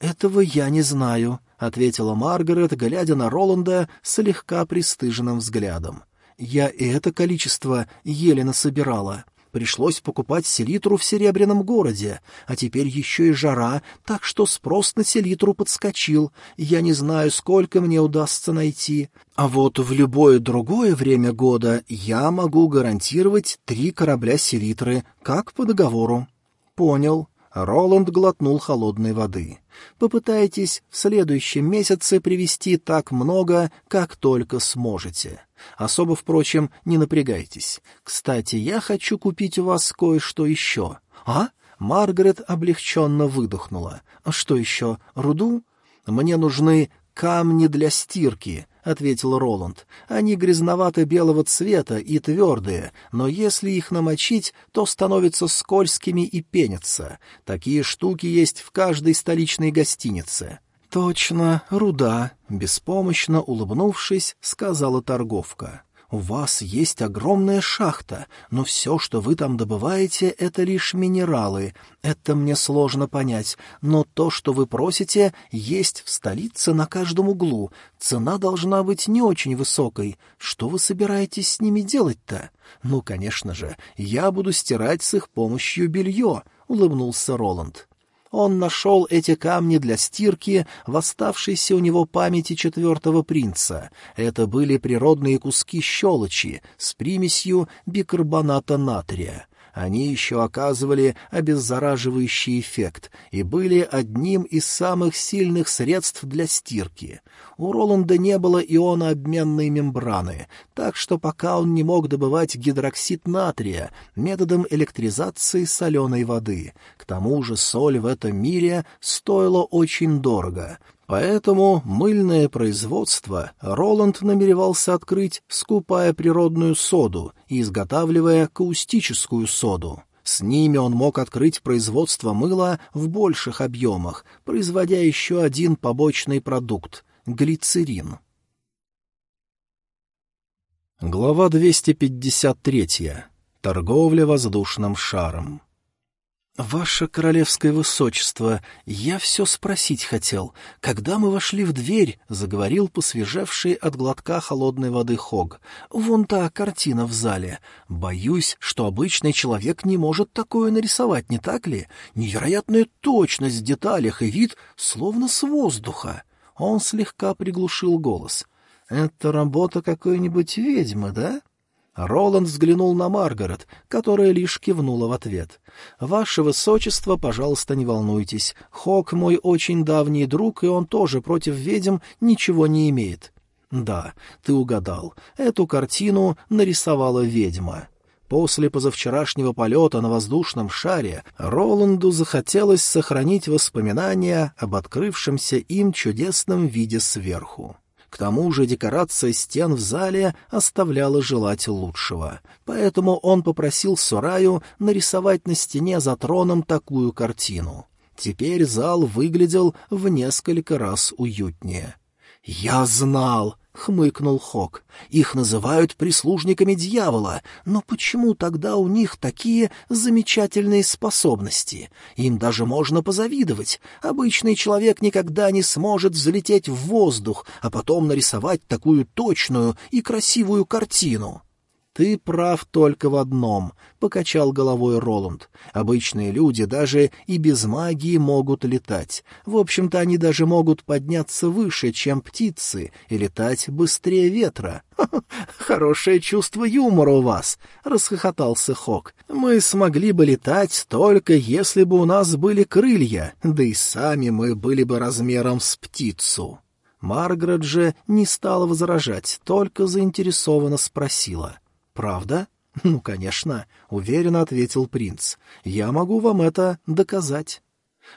«Этого я не знаю», — ответила Маргарет, глядя на Роланда слегка пристыженным взглядом. «Я и это количество еле насобирала. Пришлось покупать селитру в Серебряном городе, а теперь еще и жара, так что спрос на селитру подскочил. Я не знаю, сколько мне удастся найти. А вот в любое другое время года я могу гарантировать три корабля селитры, как по договору». «Понял», Роланд глотнул холодной воды. «Попытайтесь в следующем месяце привести так много, как только сможете. Особо, впрочем, не напрягайтесь. Кстати, я хочу купить у вас кое-что еще». «А?» Маргарет облегченно выдохнула. «А что еще? Руду? Мне нужны камни для стирки. — ответил Роланд. «Они грязновато-белого цвета и твердые, но если их намочить, то становятся скользкими и пенятся. Такие штуки есть в каждой столичной гостинице». «Точно, руда», — беспомощно улыбнувшись, сказала торговка. У вас есть огромная шахта, но все, что вы там добываете, — это лишь минералы. Это мне сложно понять, но то, что вы просите, есть в столице на каждом углу. Цена должна быть не очень высокой. Что вы собираетесь с ними делать-то? Ну, конечно же, я буду стирать с их помощью белье, — улыбнулся Роланд он нашел эти камни для стирки в оставшейся у него памяти четвертого принца. Это были природные куски щелочи с примесью бикарбоната натрия. Они еще оказывали обеззараживающий эффект и были одним из самых сильных средств для стирки. У Роланда не было ионообменной мембраны, так что пока он не мог добывать гидроксид натрия методом электризации соленой воды. К тому же соль в этом мире стоила очень дорого — Поэтому мыльное производство Роланд намеревался открыть, скупая природную соду и изготавливая каустическую соду. С ними он мог открыть производство мыла в больших объемах, производя еще один побочный продукт — глицерин. Глава 253. Торговля воздушным шаром. «Ваше королевское высочество, я все спросить хотел. Когда мы вошли в дверь, — заговорил посвежевший от глотка холодной воды Хог, — вон та картина в зале. Боюсь, что обычный человек не может такое нарисовать, не так ли? Невероятная точность в деталях и вид, словно с воздуха». Он слегка приглушил голос. «Это работа какой-нибудь ведьмы, да?» Роланд взглянул на Маргарет, которая лишь кивнула в ответ. «Ваше высочество, пожалуйста, не волнуйтесь. Хок мой очень давний друг, и он тоже против ведьм ничего не имеет». «Да, ты угадал. Эту картину нарисовала ведьма». После позавчерашнего полета на воздушном шаре Роланду захотелось сохранить воспоминания об открывшемся им чудесном виде сверху. К тому же декорация стен в зале оставляла желать лучшего, поэтому он попросил Сураю нарисовать на стене за троном такую картину. Теперь зал выглядел в несколько раз уютнее. «Я знал!» — хмыкнул Хок. «Их называют прислужниками дьявола, но почему тогда у них такие замечательные способности? Им даже можно позавидовать. Обычный человек никогда не сможет взлететь в воздух, а потом нарисовать такую точную и красивую картину». «Ты прав только в одном», — покачал головой Роланд. «Обычные люди даже и без магии могут летать. В общем-то, они даже могут подняться выше, чем птицы, и летать быстрее ветра». <laughs> «Хорошее чувство юмора у вас», — расхохотался Хок. «Мы смогли бы летать только если бы у нас были крылья, да и сами мы были бы размером с птицу». Маргарет же не стала возражать, только заинтересованно спросила — «Правда?» «Ну, конечно», — уверенно ответил принц. «Я могу вам это доказать».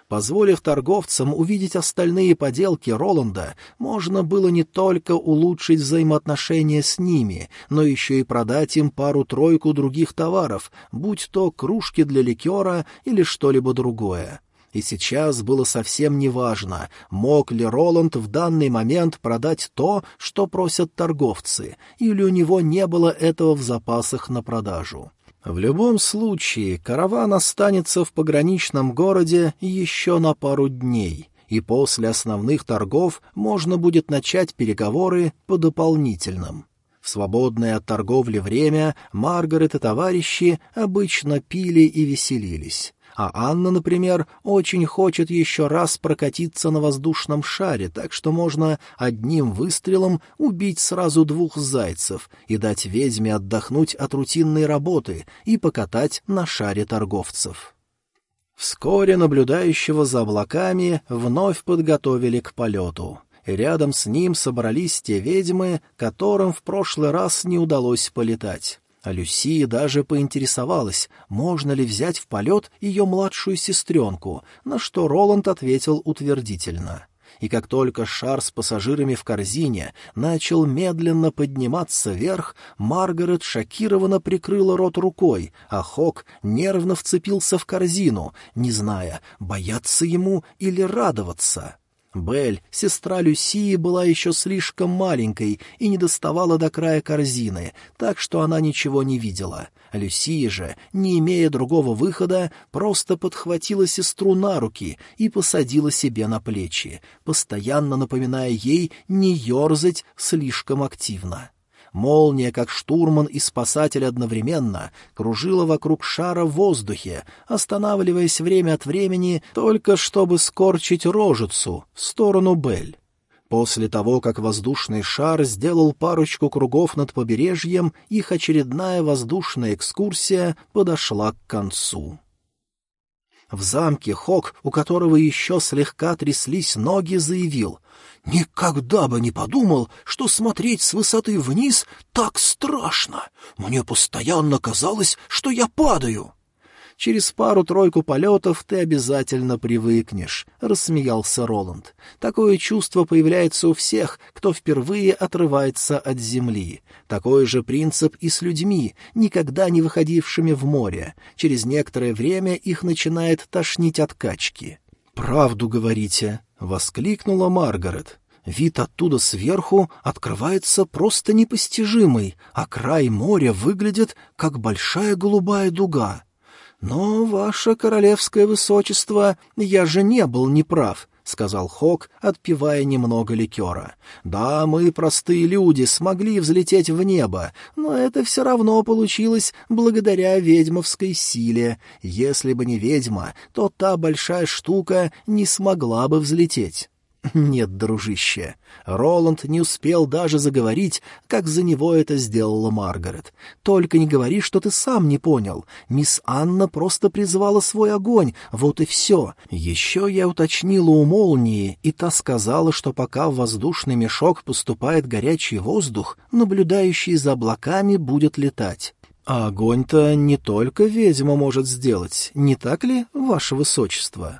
Позволив торговцам увидеть остальные поделки Роланда, можно было не только улучшить взаимоотношения с ними, но еще и продать им пару-тройку других товаров, будь то кружки для ликера или что-либо другое. И сейчас было совсем неважно, мог ли Роланд в данный момент продать то, что просят торговцы, или у него не было этого в запасах на продажу. В любом случае, караван останется в пограничном городе еще на пару дней, и после основных торгов можно будет начать переговоры по дополнительным. В свободное от торговли время Маргарет и товарищи обычно пили и веселились. А Анна, например, очень хочет еще раз прокатиться на воздушном шаре, так что можно одним выстрелом убить сразу двух зайцев и дать ведьме отдохнуть от рутинной работы и покатать на шаре торговцев. Вскоре наблюдающего за облаками вновь подготовили к полету. Рядом с ним собрались те ведьмы, которым в прошлый раз не удалось полетать. А Люсия даже поинтересовалась, можно ли взять в полет ее младшую сестренку, на что Роланд ответил утвердительно. И как только шар с пассажирами в корзине начал медленно подниматься вверх, Маргарет шокированно прикрыла рот рукой, а Хок нервно вцепился в корзину, не зная, бояться ему или радоваться. Бель, сестра Люсии, была еще слишком маленькой и не доставала до края корзины, так что она ничего не видела. Люсия же, не имея другого выхода, просто подхватила сестру на руки и посадила себе на плечи, постоянно напоминая ей не ерзать слишком активно. Молния, как штурман и спасатель одновременно, кружила вокруг шара в воздухе, останавливаясь время от времени только чтобы скорчить рожицу в сторону Бель. После того, как воздушный шар сделал парочку кругов над побережьем, их очередная воздушная экскурсия подошла к концу. В замке Хок, у которого еще слегка тряслись ноги, заявил Никогда бы не подумал, что смотреть с высоты вниз так страшно. Мне постоянно казалось, что я падаю. Через пару-тройку полетов ты обязательно привыкнешь, — рассмеялся Роланд. Такое чувство появляется у всех, кто впервые отрывается от земли. Такой же принцип и с людьми, никогда не выходившими в море. Через некоторое время их начинает тошнить от качки. «Правду говорите», — воскликнула Маргарет. Вид оттуда сверху открывается просто непостижимый, а край моря выглядит как большая голубая дуга. «Но, ваше королевское высочество, я же не был неправ», — сказал Хок, отпивая немного ликера. «Да, мы, простые люди, смогли взлететь в небо, но это все равно получилось благодаря ведьмовской силе. Если бы не ведьма, то та большая штука не смогла бы взлететь». «Нет, дружище». Роланд не успел даже заговорить, как за него это сделала Маргарет. «Только не говори, что ты сам не понял. Мисс Анна просто призвала свой огонь, вот и все. Еще я уточнила у молнии, и та сказала, что пока в воздушный мешок поступает горячий воздух, наблюдающий за облаками будет летать». А огонь-то не только ведьма может сделать, не так ли, ваше высочество?»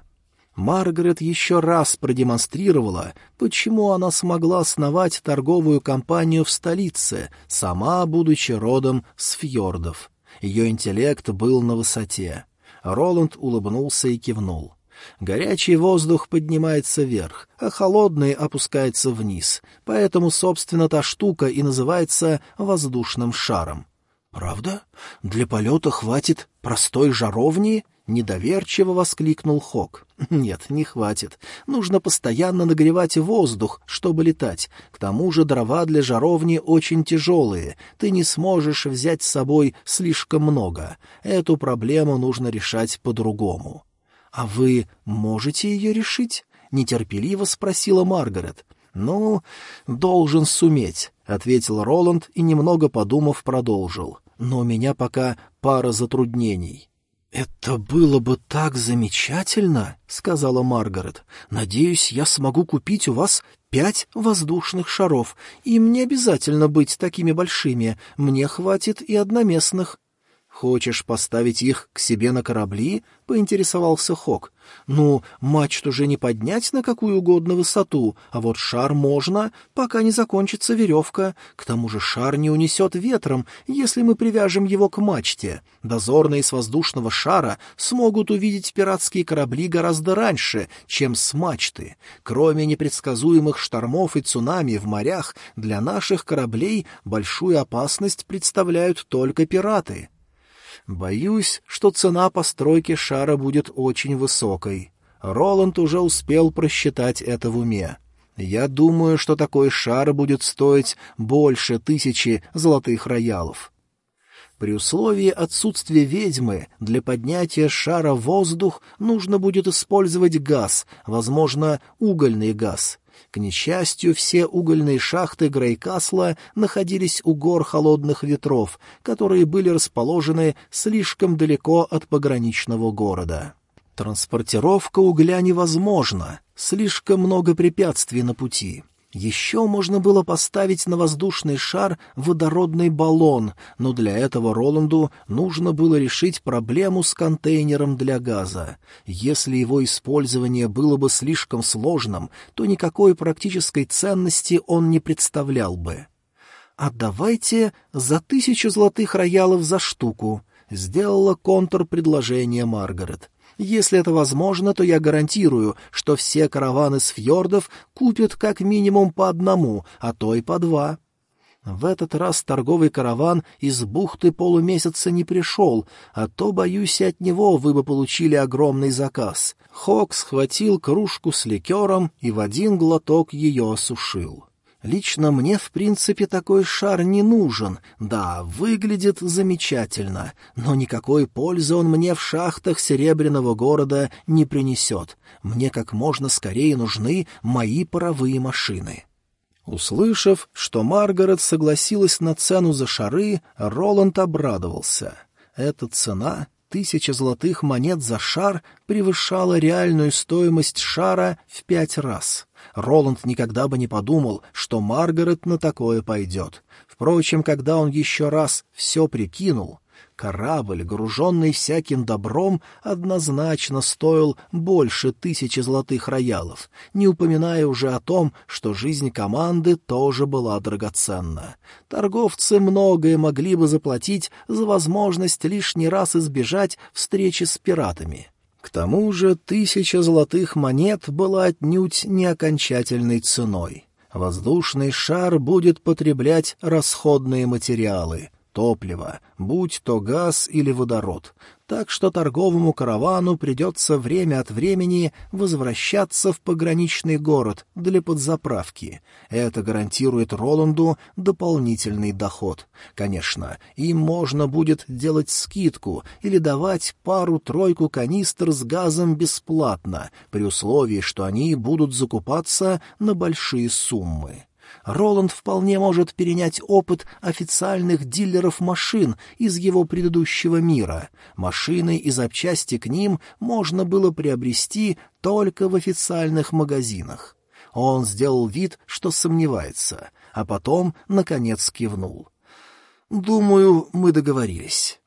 Маргарет еще раз продемонстрировала, почему она смогла основать торговую компанию в столице, сама будучи родом с фьордов. Ее интеллект был на высоте. Роланд улыбнулся и кивнул. Горячий воздух поднимается вверх, а холодный опускается вниз, поэтому, собственно, та штука и называется воздушным шаром. «Правда? Для полета хватит простой жаровни?» — недоверчиво воскликнул Хок. <laughs> «Нет, не хватит. Нужно постоянно нагревать воздух, чтобы летать. К тому же дрова для жаровни очень тяжелые. Ты не сможешь взять с собой слишком много. Эту проблему нужно решать по-другому». «А вы можете ее решить?» — нетерпеливо спросила Маргарет. «Ну, должен суметь», — ответил Роланд и, немного подумав, продолжил. «Но у меня пока пара затруднений». «Это было бы так замечательно», — сказала Маргарет. «Надеюсь, я смогу купить у вас пять воздушных шаров. Им не обязательно быть такими большими. Мне хватит и одноместных». «Хочешь поставить их к себе на корабли?» — поинтересовался Хок. «Ну, мачту же не поднять на какую угодно высоту, а вот шар можно, пока не закончится веревка. К тому же шар не унесет ветром, если мы привяжем его к мачте. Дозорные с воздушного шара смогут увидеть пиратские корабли гораздо раньше, чем с мачты. Кроме непредсказуемых штормов и цунами в морях, для наших кораблей большую опасность представляют только пираты». Боюсь, что цена постройки шара будет очень высокой. Роланд уже успел просчитать это в уме. Я думаю, что такой шар будет стоить больше тысячи золотых роялов. При условии отсутствия ведьмы для поднятия шара в воздух нужно будет использовать газ, возможно, угольный газ. К несчастью, все угольные шахты Грейкасла находились у гор холодных ветров, которые были расположены слишком далеко от пограничного города. Транспортировка угля невозможна, слишком много препятствий на пути. Еще можно было поставить на воздушный шар водородный баллон, но для этого Роланду нужно было решить проблему с контейнером для газа. Если его использование было бы слишком сложным, то никакой практической ценности он не представлял бы. «А давайте за тысячу золотых роялов за штуку», — сделала контур предложения Маргарет. Если это возможно, то я гарантирую, что все караваны с фьордов купят как минимум по одному, а то и по два. В этот раз торговый караван из бухты полумесяца не пришел, а то, боюсь, от него вы бы получили огромный заказ. Хок схватил кружку с ликером и в один глоток ее осушил. Лично мне, в принципе, такой шар не нужен. Да, выглядит замечательно, но никакой пользы он мне в шахтах Серебряного города не принесет. Мне как можно скорее нужны мои паровые машины. Услышав, что Маргарет согласилась на цену за шары, Роланд обрадовался. Эта цена тысяча золотых монет за шар превышала реальную стоимость шара в пять раз. Роланд никогда бы не подумал, что Маргарет на такое пойдет. Впрочем, когда он еще раз все прикинул, корабль, груженный всяким добром, однозначно стоил больше тысячи золотых роялов, не упоминая уже о том, что жизнь команды тоже была драгоценна. Торговцы многое могли бы заплатить за возможность лишний раз избежать встречи с пиратами. К тому же тысяча золотых монет была отнюдь не окончательной ценой. Воздушный шар будет потреблять расходные материалы — топливо, будь то газ или водород. Так что торговому каравану придется время от времени возвращаться в пограничный город для подзаправки. Это гарантирует Роланду дополнительный доход. Конечно, им можно будет делать скидку или давать пару-тройку канистр с газом бесплатно, при условии, что они будут закупаться на большие суммы. Роланд вполне может перенять опыт официальных дилеров машин из его предыдущего мира. Машины и запчасти к ним можно было приобрести только в официальных магазинах. Он сделал вид, что сомневается, а потом, наконец, кивнул. «Думаю, мы договорились».